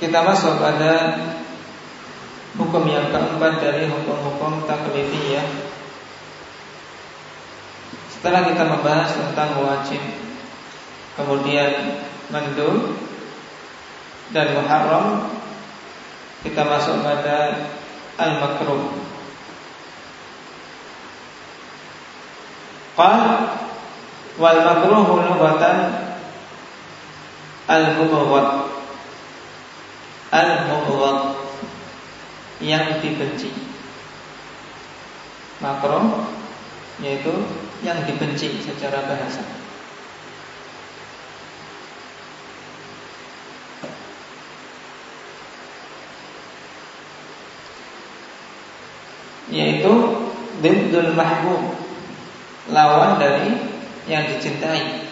Kita masuk pada hukum yang keempat dari hukum-hukum taklifiyah. Setelah kita membahas tentang wajib, kemudian mandul dan muharram, kita masuk pada al-makruh. Qal wal makruh lughatan al-mubghad al-mubghad yang dibenci. Makro yaitu yang dibenci secara bahasa. Yaitu Dindul mahbub Lawan dari yang dicintai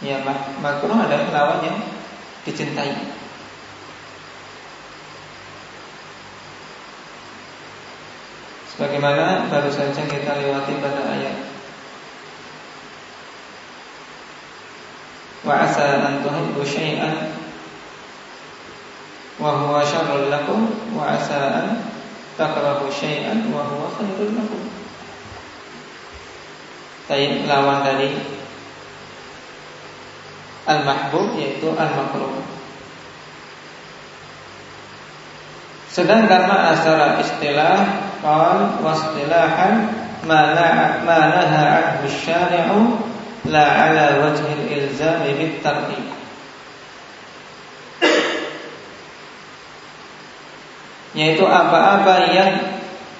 Ya makro adalah lawan yang dicintai Sebagaimana baru saja kita lewati pada ayat Wa asa an tuhibbu syai'an wa huwa syarrul lakum wa asa an takrahu syai'an wa huwa khairul lakum. Tayyib lawan dari al-mahbub yaitu al-makruh. Sedangkan makna secara istilah Qal wastilahan ma naha anhu syari'u la ala wajhil ilzami bit tartib yaitu apa-apa yang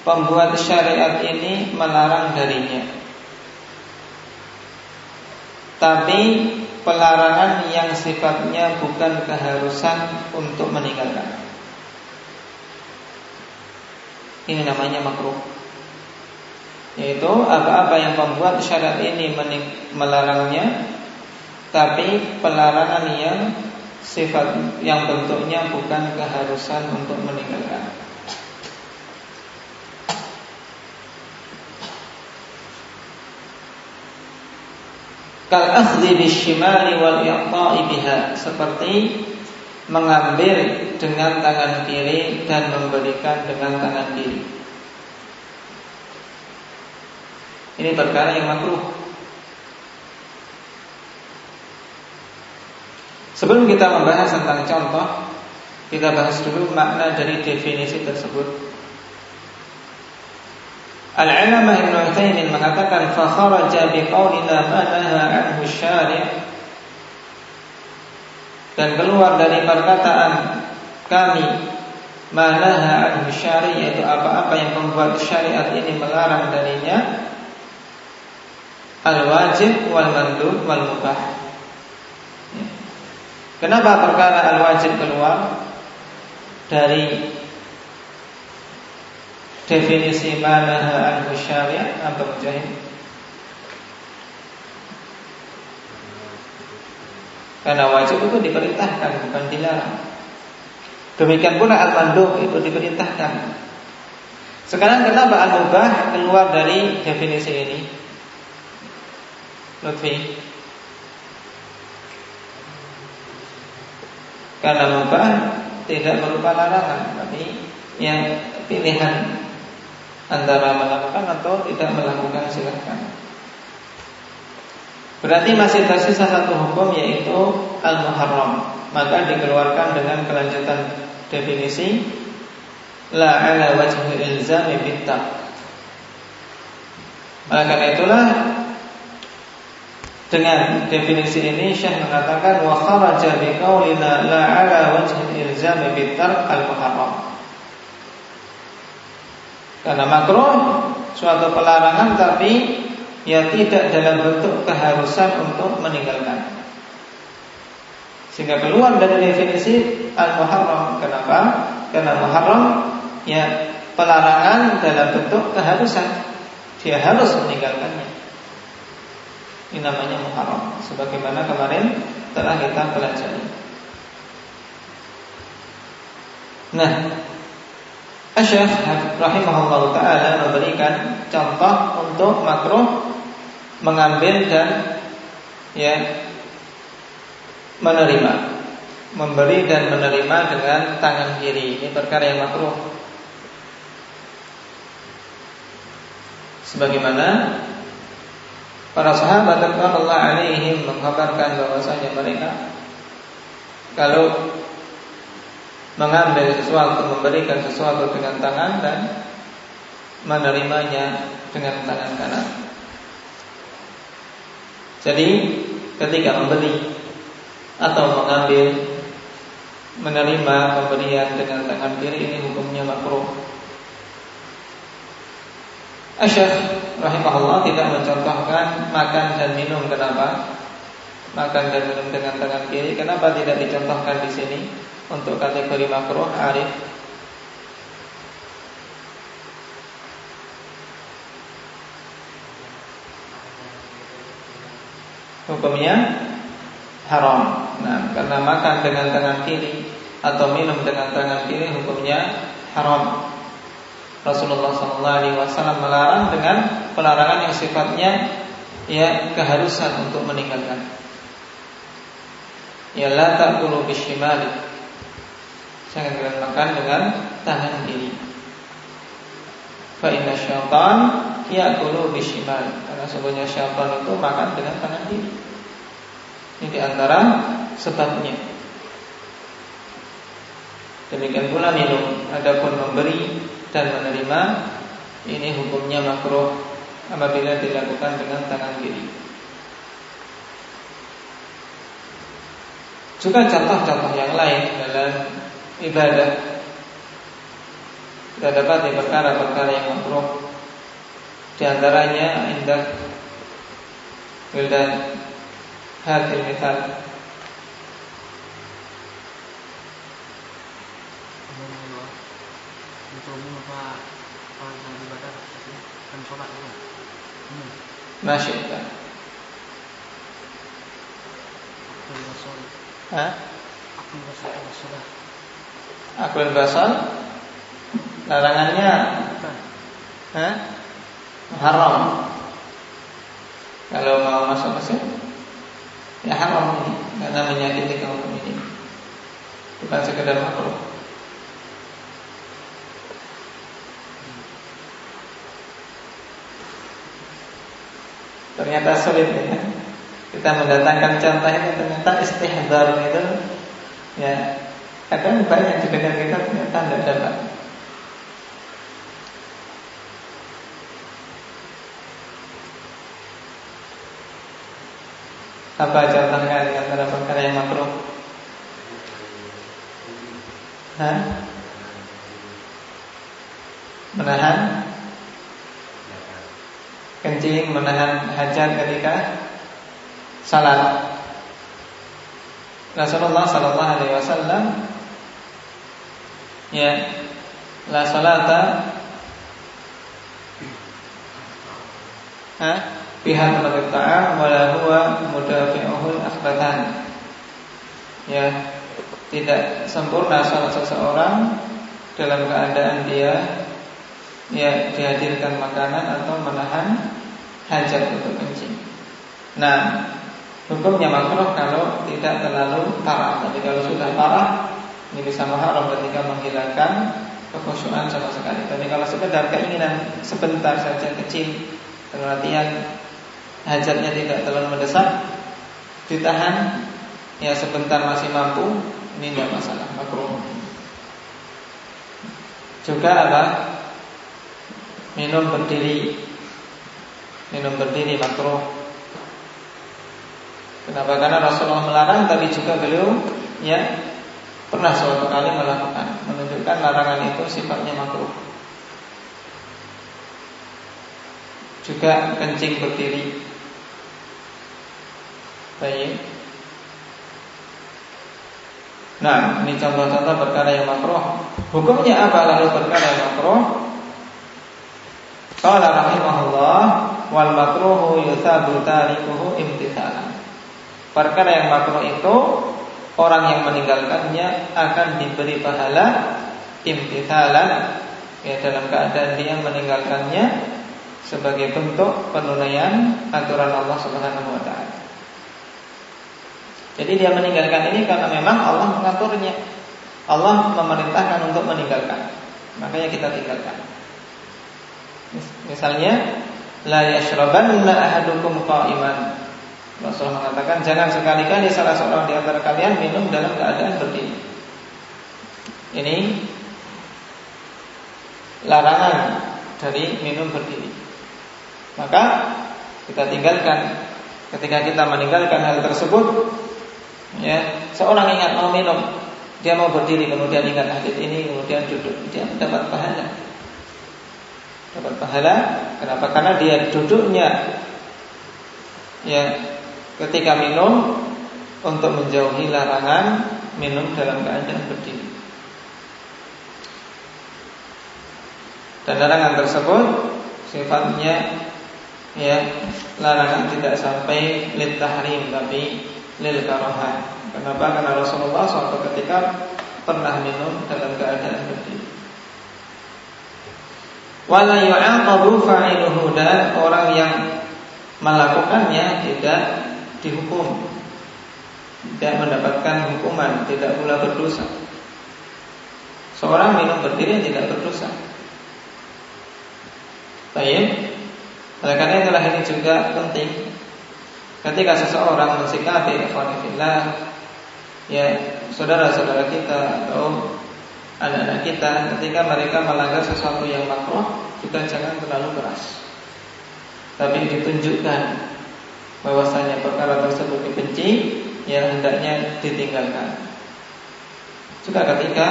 pembuat syariat ini melarang darinya. Tapi pelarangan yang sifatnya bukan keharusan untuk meninggalkan ini namanya makruh. Yaitu apa-apa yang membuat syarat ini melarangnya tapi pelarangan yang sifat yang bentuknya bukan keharusan untuk meninggalkan. Kal akhdhi bisyimali wal biha seperti mengambil dengan tangan kiri dan memberikan dengan tangan kiri. Ini perkara yang makruh. Sebelum kita membahas tentang contoh, kita bahas dulu makna dari definisi tersebut. Al-Alamah Ibn Uthaymin mengatakan kharaja biqaulina ma naha anhu syari' dan keluar dari perkataan kami manaha anhu syari yaitu apa-apa yang membuat syariat ini melarang darinya al wajib wal mandub wal mubah. Ya. Kenapa perkara al wajib keluar dari definisi manaha anhu syari atau mujahid? Karena wajib itu diperintahkan bukan dilarang. Demikian pula al-mandub itu diperintahkan. Sekarang kenapa al-mubah keluar dari definisi ini? Lutfi. Karena mubah tidak berupa larangan, tapi yang pilihan antara melakukan atau tidak melakukan silahkan. Berarti masih tersisa satu hukum yaitu al-muharram. Maka dikeluarkan dengan kelanjutan definisi la ala wajhi ilzami bittaq. Maka itulah dengan definisi ini Syekh mengatakan wa kharaja bi qaulina la ala wajhi ilzami bittaq al-muharram. Karena makruh suatu pelarangan tapi ya tidak dalam bentuk keharusan untuk meninggalkan. Sehingga keluar dari definisi al-muharram. Kenapa? Karena muharram ya pelarangan dalam bentuk keharusan. Dia harus meninggalkannya. Ini namanya muharram. Sebagaimana kemarin telah kita pelajari. Nah, Asyaf rahimahullah ta'ala memberikan contoh untuk makruh mengambil dan ya menerima memberi dan menerima dengan tangan kiri ini perkara yang makruh sebagaimana para sahabat radhiyallahu alaihim mengkabarkan bahwasanya mereka kalau mengambil sesuatu, memberikan sesuatu dengan tangan dan menerimanya dengan tangan kanan. Jadi ketika memberi atau mengambil menerima pemberian dengan tangan kiri ini hukumnya makruh. Asyaf rahimahullah tidak mencontohkan makan dan minum kenapa? Makan dan minum dengan tangan kiri kenapa tidak dicontohkan di sini? untuk kategori makruh arif hukumnya haram. Nah, karena makan dengan tangan kiri atau minum dengan tangan kiri hukumnya haram. Rasulullah SAW melarang dengan pelarangan yang sifatnya ya keharusan untuk meninggalkan. Ya la ta'kulu bishimali Jangan kalian makan dengan tangan kiri. Fa inna syaitan ya'kulu bishimal. Karena sebenarnya syaitan itu makan dengan tangan kiri. Ini di antara sebabnya. Demikian pula minum. Adapun memberi dan menerima ini hukumnya makruh apabila dilakukan dengan tangan kiri. Juga contoh-contoh yang lain dalam ibadah kita dapat di perkara-perkara yang makruh di antaranya indah wildan hadil misal Masya Allah. Hah? Aku basal larangannya Hah? Haram. Kalau mau masuk masjid ya haram ini karena menyakiti kaum ini. Bukan sekedar makruh. Ternyata sulit ya. Kita mendatangkan contohnya ternyata istihdar itu ya Kadang banyak di dekat kita ternyata tidak dapat. Apa contohnya di antara perkara yang makruh? Hah? Menahan kencing, menahan hajat ketika salat. Rasulullah Sallallahu Alaihi Wasallam ya la salata ha pihak ta'am wala huwa mudafi'uhul akhbatan ya tidak sempurna salah seseorang dalam keadaan dia ya dihadirkan makanan atau menahan hajat untuk kencing. Nah, hukumnya makruh kalau tidak terlalu parah. Tapi kalau sudah parah ini bisa muharram ketika menghilangkan kekhusyuan sama sekali. Tapi kalau sekedar keinginan sebentar saja kecil, perhatian hajatnya tidak terlalu mendesak, ditahan ya sebentar masih mampu, ini tidak masalah, makruh. Juga apa? Minum berdiri, minum berdiri makruh. Kenapa? Karena Rasulullah melarang, tapi juga beliau ya pernah suatu kali melakukan menunjukkan larangan itu sifatnya makruh. Juga kencing berdiri. Baik. Nah, ini contoh-contoh perkara yang makruh. Hukumnya apa lalu perkara yang makruh? Qala rahimahullah wal makruhu yuthabu tarikuhu imtithalan. Perkara yang makruh itu orang yang meninggalkannya akan diberi pahala imtithalan ya dalam keadaan dia meninggalkannya sebagai bentuk penunaian aturan Allah Subhanahu wa taala. Jadi dia meninggalkan ini karena memang Allah mengaturnya. Allah memerintahkan untuk meninggalkan. Makanya kita tinggalkan. Misalnya la yashrabanna ahadukum qa'iman. Rasul mengatakan jangan sekali-kali salah seorang di antara kalian minum dalam keadaan berdiri. Ini larangan dari minum berdiri. Maka kita tinggalkan ketika kita meninggalkan hal tersebut Ya, seorang ingat mau minum, dia mau berdiri kemudian ingat hadis ini kemudian duduk, dia dapat pahala. Dapat pahala, kenapa? Karena dia duduknya ya ketika minum untuk menjauhi larangan minum dalam keadaan berdiri. Dan larangan tersebut sifatnya ya larangan tidak sampai lid tahrim tapi lil karahan. Kenapa? Karena Rasulullah suatu ketika pernah minum dalam keadaan berdiri. Wala yu'aqabu fa'iluhu dan orang yang melakukannya tidak dihukum. Tidak mendapatkan hukuman, tidak pula berdosa. Seorang minum berdiri tidak berdosa. Baik. Oleh karena itulah ini juga penting Ketika seseorang mensikapi ikhwanifillah ya saudara-saudara kita atau anak-anak kita ketika mereka melanggar sesuatu yang makruh juga jangan terlalu keras. Tapi ditunjukkan bahwasanya perkara tersebut dibenci yang hendaknya ditinggalkan. Juga ketika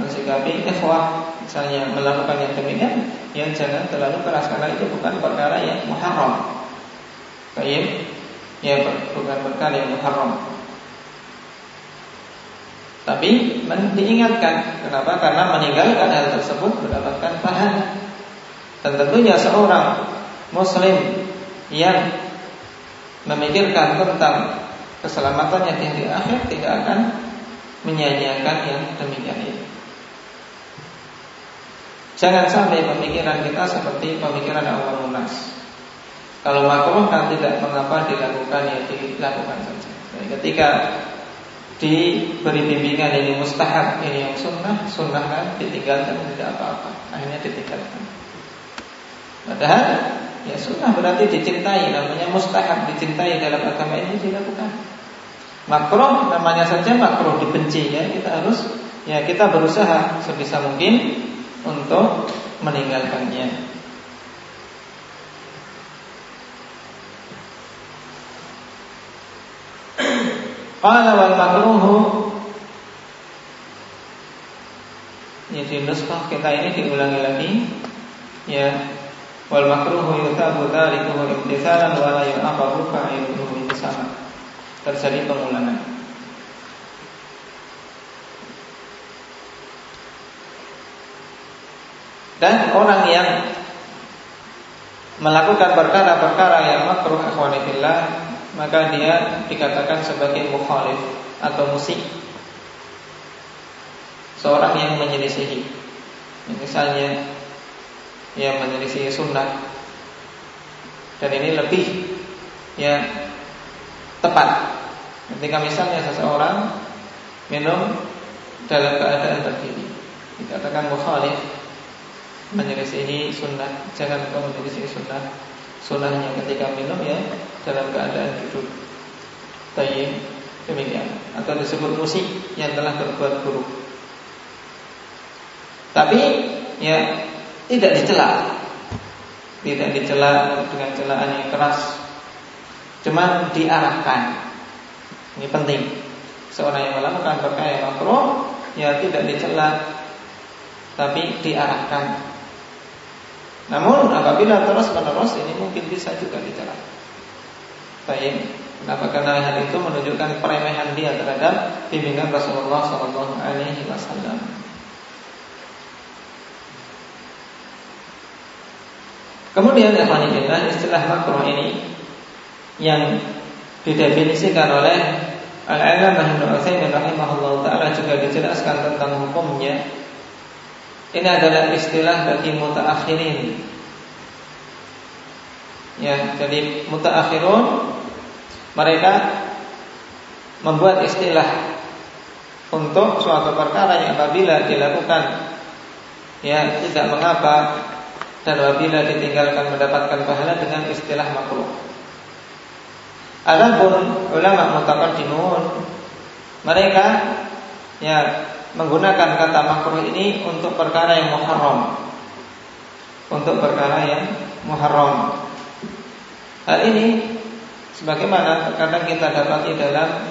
mensikapi ikhwah misalnya melakukan yang demikian yang jangan terlalu keras karena itu bukan perkara yang muharram. Baik, ya bukan perkara yang haram. Tapi diingatkan Kenapa? Karena meninggalkan hal tersebut Mendapatkan pahala Dan tentunya seorang Muslim Yang Memikirkan tentang Keselamatannya di hari akhir Tidak akan menyanyiakan yang demikian ini Jangan sampai pemikiran kita Seperti pemikiran awal munas kalau makruh kan tidak mengapa dilakukan ya dilakukan saja. Jadi ketika diberi bimbingan ini mustahab, ini yang sunnah, sunnah kan ditinggalkan tidak apa-apa. Akhirnya ditinggalkan. Padahal ya sunnah berarti dicintai, namanya mustahab dicintai dalam agama ini dilakukan. Makruh namanya saja makruh dibenci ya kita harus ya kita berusaha sebisa mungkin untuk meninggalkannya. Qala wal makruhu. Ya di nuskah kita ini diulangi lagi. Ya Wal makruhu yutabu dhalikuhu imtithalan wa la yu'aqabu fa'iluhu itu sama Terjadi pengulangan. Dan orang yang melakukan perkara-perkara yang makruh akhwanifillah maka dia dikatakan sebagai mukhalif atau musik. Seorang yang menyelisihi. Misalnya yang menyelisihi sunnah. Dan ini lebih ya tepat. Ketika misalnya seseorang minum dalam keadaan berdiri dikatakan mukhalif menyelisihi sunnah. Jangan kau menyelisihi sunnah. Sunahnya ketika minum ya dalam keadaan duduk. Tayyib demikian atau disebut musik yang telah berbuat buruk. Tapi ya tidak dicela. Tidak dicela dengan celaan yang keras. Cuman diarahkan. Ini penting. Seorang yang melakukan perkara yang makruh ya tidak dicela tapi diarahkan namun apabila terus menerus ini mungkin bisa juga dicela. Baik, Kenapa? Karena hal itu menunjukkan peremehan dia terhadap bimbingan Rasulullah Shallallahu Alaihi Wasallam. Kemudian Ikhwanifillah istilah makro ini yang didefinisikan oleh Al-Alamah Ibnu Utsaimin rahimahullah taala juga dijelaskan tentang hukumnya. Ini adalah istilah bagi mutaakhirin. Ya, jadi mutaakhirun mereka membuat istilah untuk suatu perkara yang apabila dilakukan ya tidak mengapa dan apabila ditinggalkan mendapatkan pahala dengan istilah makruh. Adapun ulama mutaqaddimun mereka ya menggunakan kata makruh ini untuk perkara yang muharram. Untuk perkara yang muharram. Hal ini sebagaimana terkadang kita dapati dalam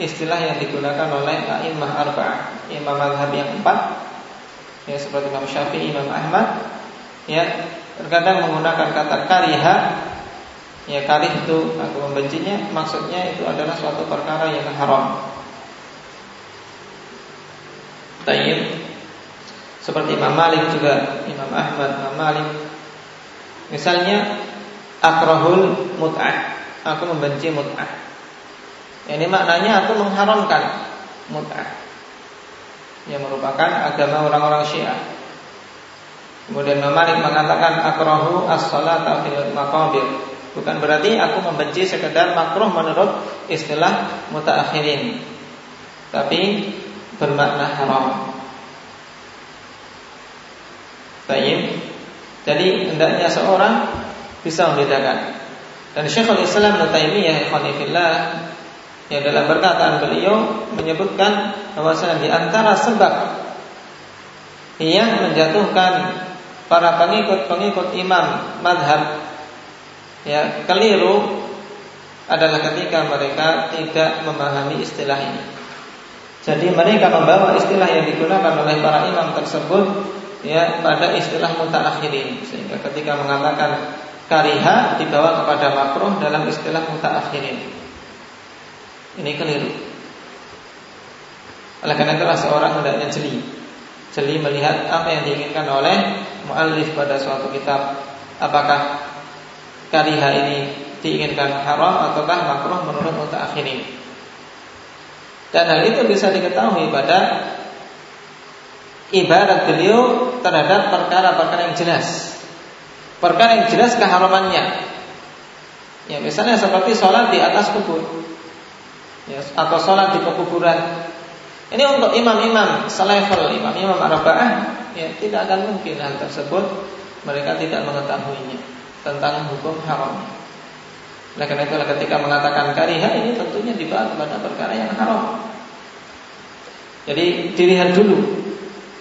istilah yang digunakan oleh a'immah arba'ah, imam mazhab yang empat ya seperti Imam Syafi'i, Imam Ahmad ya terkadang menggunakan kata kariha ya karih itu aku membencinya maksudnya itu adalah suatu perkara yang haram. Tayyib seperti Imam Malik juga Imam Ahmad Imam Malik. Misalnya akrahul mut'ah aku membenci mut'ah ini maknanya aku mengharamkan mut'ah yang merupakan agama orang-orang Syiah Kemudian Malik mengatakan akrahu as-salata fil maqabir. Bukan berarti aku membenci sekedar makruh menurut istilah mutaakhirin. Tapi bermakna haram. Baik. Jadi hendaknya seorang bisa membedakan. Dan Syekhul Islam Ibnu Taimiyah fillah yang dalam perkataan beliau menyebutkan bahwasanya di antara sebab yang menjatuhkan para pengikut-pengikut imam madhab ya keliru adalah ketika mereka tidak memahami istilah ini. Jadi mereka membawa istilah yang digunakan oleh para imam tersebut ya pada istilah mutaakhirin sehingga ketika mengatakan kariha dibawa kepada makruh dalam istilah mutaakhirin. Ini keliru. Oleh karena itulah seorang hendaknya jeli jeli melihat apa yang diinginkan oleh muallif pada suatu kitab. Apakah kariha ini diinginkan haram ataukah makruh menurut mutaakhirin. Dan hal itu bisa diketahui pada ibarat beliau terhadap perkara-perkara yang jelas. Perkara yang jelas keharamannya. Ya, misalnya seperti sholat di atas kubur. Ya, atau sholat di pekuburan ini untuk imam-imam selevel, imam-imam arba'ah ya tidak akan mungkin hal tersebut mereka tidak mengetahuinya tentang hukum haram. Nah karena itulah ketika mengatakan kariha ini tentunya dibahas pada perkara yang haram. Jadi dilihat dulu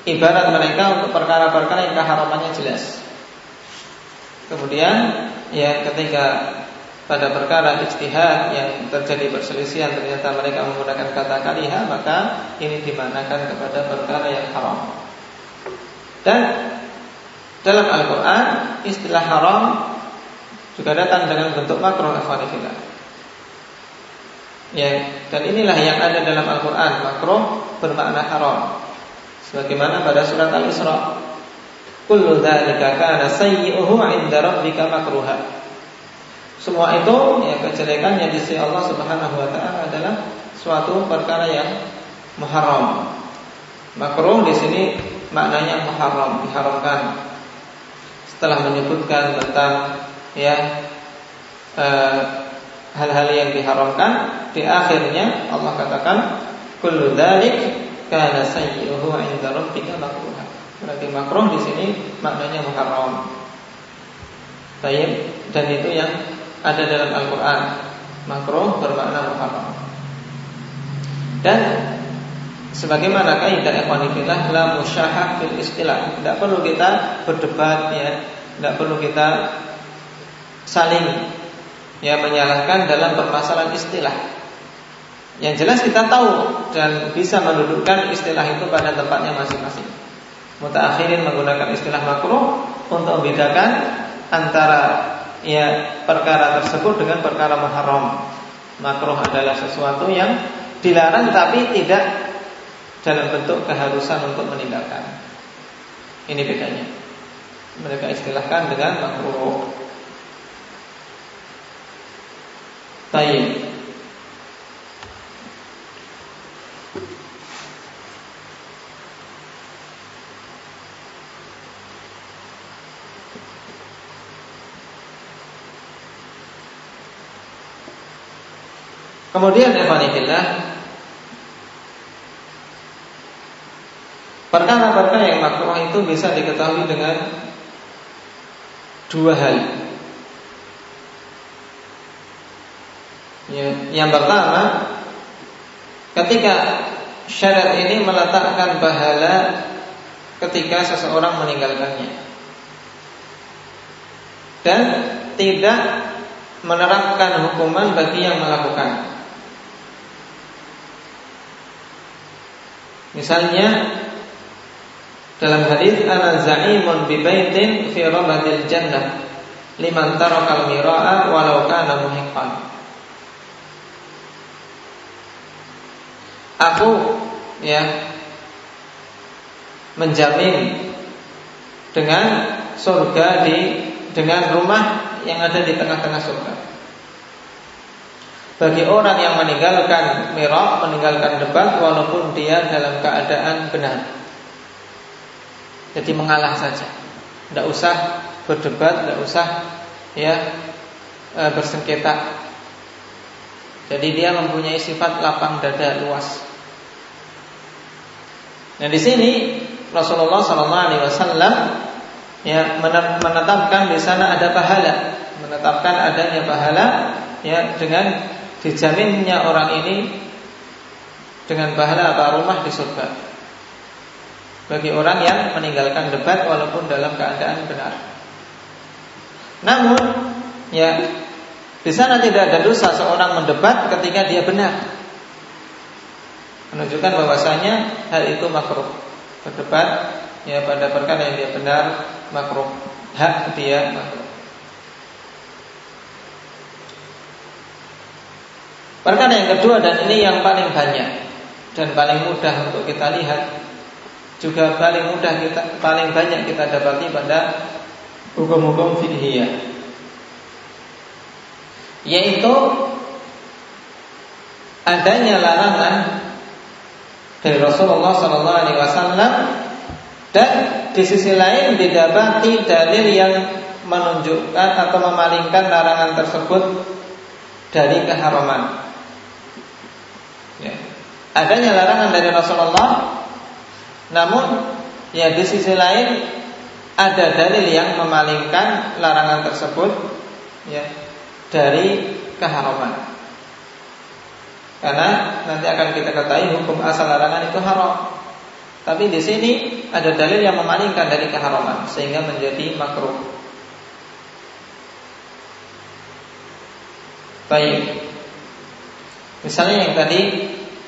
ibarat mereka untuk perkara-perkara yang keharamannya jelas. Kemudian ya ketika pada perkara ijtihad yang terjadi perselisihan ternyata mereka menggunakan kata kaliha maka ini dimanakan kepada perkara yang haram. Dan dalam Al-Quran istilah haram juga datang dengan bentuk ikhwanifillah. Ya, dan inilah yang ada dalam Al-Quran makruh bermakna haram. Sebagaimana pada surat Al-Isra, kullu dzalika kana sayyi'uhu 'inda rabbika makruha. Semua itu ya kejelekan yang sisi Allah Subhanahu wa taala adalah suatu perkara yang muharram. Makruh di sini maknanya muharram, diharamkan. Setelah menyebutkan tentang ya eh, hal-hal e, yang diharamkan, di akhirnya Allah katakan kullu dzalik kana sayyi'uhu 'inda rabbika makruha. Berarti makruh di sini maknanya muharram. Baik, dan itu yang ada dalam Al-Quran. Makruh bermakna muharram. Dan Sebagaimana kaidah ikhwanifillah La musyahah fil istilah. Tidak perlu kita berdebat ya. Tidak perlu kita Saling Ya menyalahkan dalam permasalahan istilah. Yang jelas kita tahu Dan bisa mendudukkan istilah itu pada tempatnya masing-masing Mutaakhirin menggunakan istilah makruh Untuk membedakan Antara ya perkara tersebut dengan perkara muharram. Makruh adalah sesuatu yang dilarang tapi tidak dalam bentuk keharusan untuk meninggalkan. Ini bedanya. Mereka istilahkan dengan makruh. Baik. Kemudian Evanillah Perkara-perkara yang makruh itu bisa diketahui dengan dua hal. Ya, yang pertama, ketika syariat ini meletakkan pahala ketika seseorang meninggalkannya dan tidak menerapkan hukuman bagi yang melakukan. Misalnya dalam hadis ana za'imun bi baitin fi rabadil jannah liman taraka al-mira'a walau kana muhiqqan. Aku ya menjamin dengan surga di dengan rumah yang ada di tengah-tengah surga. Bagi orang yang meninggalkan mirah, meninggalkan debat walaupun dia dalam keadaan benar. Jadi mengalah saja. Tidak usah berdebat, tidak usah ya e, bersengketa. Jadi dia mempunyai sifat lapang dada luas. Nah di sini Rasulullah SAW ya menetapkan di sana ada pahala, menetapkan adanya pahala ya dengan dijaminnya orang ini dengan pahala apa rumah di surga bagi orang yang meninggalkan debat walaupun dalam keadaan benar. Namun ya di sana tidak ada dosa seorang mendebat ketika dia benar. Menunjukkan bahwasanya hal itu makruh. Berdebat ya pada perkara yang dia benar makruh. Hak dia makruh. Perkara yang kedua dan ini yang paling banyak dan paling mudah untuk kita lihat juga paling mudah kita paling banyak kita dapati pada hukum-hukum fikih yaitu adanya larangan dari Rasulullah Sallallahu Alaihi Wasallam dan di sisi lain didapati dalil yang menunjukkan atau memalingkan larangan tersebut dari keharaman. Ya. Adanya larangan dari Rasulullah, namun ya di sisi lain ada dalil yang memalingkan larangan tersebut ya dari keharaman. Karena nanti akan kita ketahui hukum asal larangan itu haram. Tapi di sini ada dalil yang memalingkan dari keharaman sehingga menjadi makruh. Baik. Misalnya yang tadi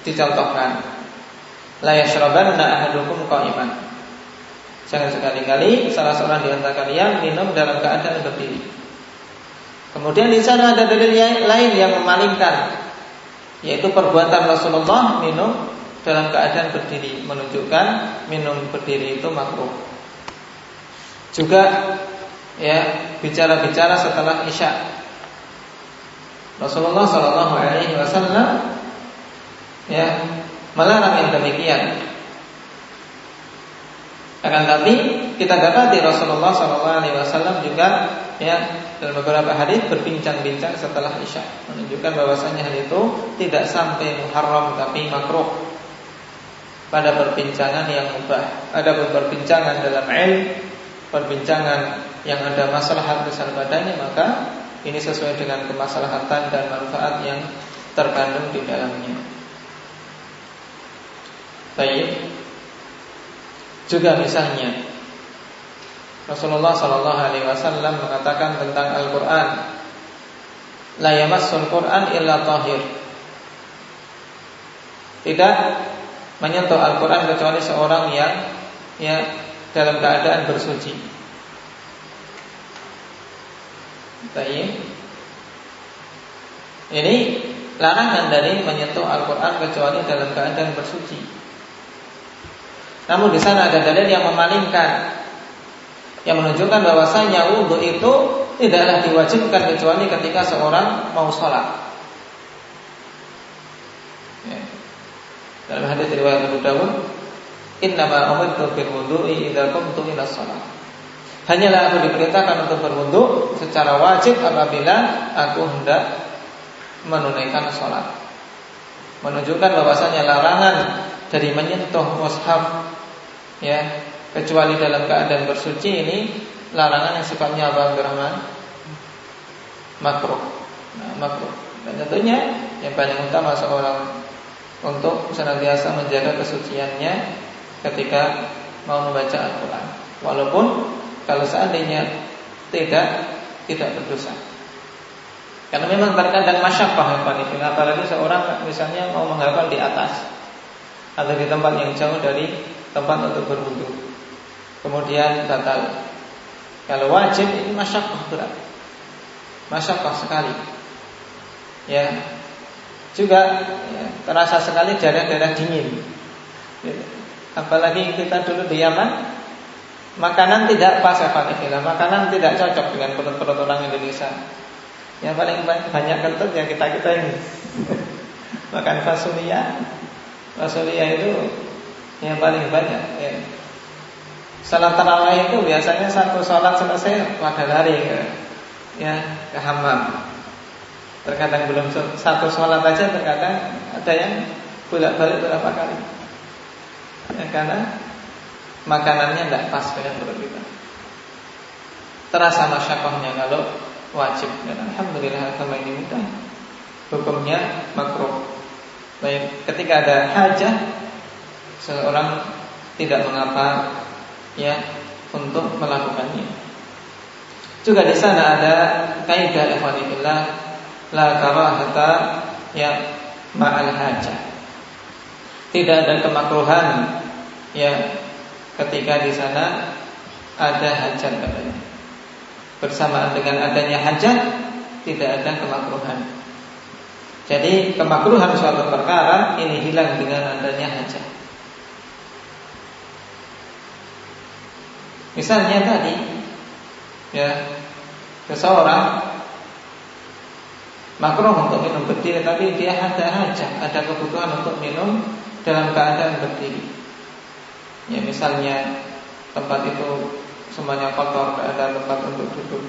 dicontohkan. La yashrabanna ahadukum qa'iman. Jangan sekali-kali salah seorang di antara kalian minum dalam keadaan berdiri. Kemudian di sana ada dalil lain yang memalingkan yaitu perbuatan Rasulullah minum dalam keadaan berdiri menunjukkan minum berdiri itu makruh. Juga ya bicara-bicara setelah isya Rasulullah Shallallahu Alaihi Wasallam ya melarang yang demikian. Akan tapi kita dapati Rasulullah Shallallahu Alaihi Wasallam juga ya dalam beberapa hadis berbincang-bincang setelah isya menunjukkan bahwasanya hal itu tidak sampai muharram tapi makruh pada perbincangan yang mubah. Ada perbincangan dalam ilmu, perbincangan yang ada masalah besar padanya maka ini sesuai dengan kemaslahatan dan manfaat yang terkandung di dalamnya. Baik. Juga misalnya Rasulullah Shallallahu Alaihi Wasallam mengatakan tentang Al-Quran, la yamassul Quran illa tahir. Tidak menyentuh Al-Quran kecuali seorang yang ya dalam keadaan bersuci. Baik. Ini larangan dari menyentuh Al-Quran kecuali dalam keadaan bersuci. Namun di sana ada dalil yang memalingkan, yang menunjukkan bahwasanya wudhu itu tidaklah diwajibkan kecuali ketika seorang mau sholat. Ya. Dalam hadis riwayat Abu Dawud, Innama umirtu bil wudu'i idza qumtu ila shalah. Hanyalah aku diperintahkan untuk berwudu secara wajib apabila aku hendak menunaikan sholat. Menunjukkan bahwasanya larangan dari menyentuh mushaf ya kecuali dalam keadaan bersuci ini larangan yang sifatnya apa Abdurrahman? Makruh. Nah, makruh. Dan tentunya yang paling utama seorang untuk senantiasa menjaga kesuciannya ketika mau membaca Al-Quran. Walaupun kalau seandainya tidak tidak berdosa. Karena memang terkadang masyakkah yang apalagi seorang misalnya mau menghafal di atas atau di tempat yang jauh dari tempat untuk berwudu. Kemudian batal. Kalau wajib ini masyakkah berat. Masyakkah sekali. Ya. Juga ya, terasa sekali daerah-daerah dingin. Ya. Apalagi kita dulu di Yaman, makanan tidak pas ya Makanan tidak cocok dengan perut-perut orang Indonesia. Yang paling banyak kentut ya kita kita ini makan fasulia. Fasulia itu yang paling banyak. Ya. Salat tarawih itu biasanya satu sholat selesai pada lari ke ya ke hammam. Terkadang belum satu sholat aja, terkadang ada yang bolak-balik berapa kali. Ya, karena makanannya tidak pas dengan perut kita. Terasa masyakohnya kalau wajib. Dan alhamdulillah agama ini mudah. Hukumnya makruh. Baik ketika ada hajat seorang tidak mengapa ya untuk melakukannya. Juga di sana ada kaidah ikhwanillah la karahata ya ma'al hajah. Tidak ada kemakruhan ya ketika di sana ada hajat katanya bersamaan dengan adanya hajat tidak ada kemakruhan. Jadi kemakruhan suatu perkara ini hilang dengan adanya hajat. Misalnya tadi ya seseorang makruh untuk minum berdiri tapi dia ada hajat, ada kebutuhan untuk minum dalam keadaan berdiri. Ya misalnya tempat itu semuanya kotor, tidak ada tempat untuk duduk.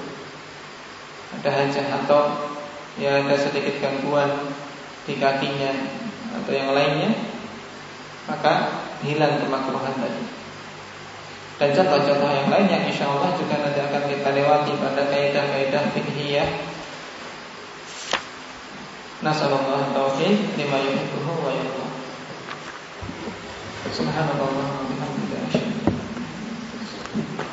Ada hajat atau ya ada sedikit gangguan di kakinya atau yang lainnya, maka hilang kemakruhan tadi. Dan contoh-contoh yang lainnya insya Allah juga nanti akan kita lewati pada kaidah-kaidah fikhiyah. Nasallallahu taufiq lima yuhibbuhu wa yarda. Subhanallah Thank you.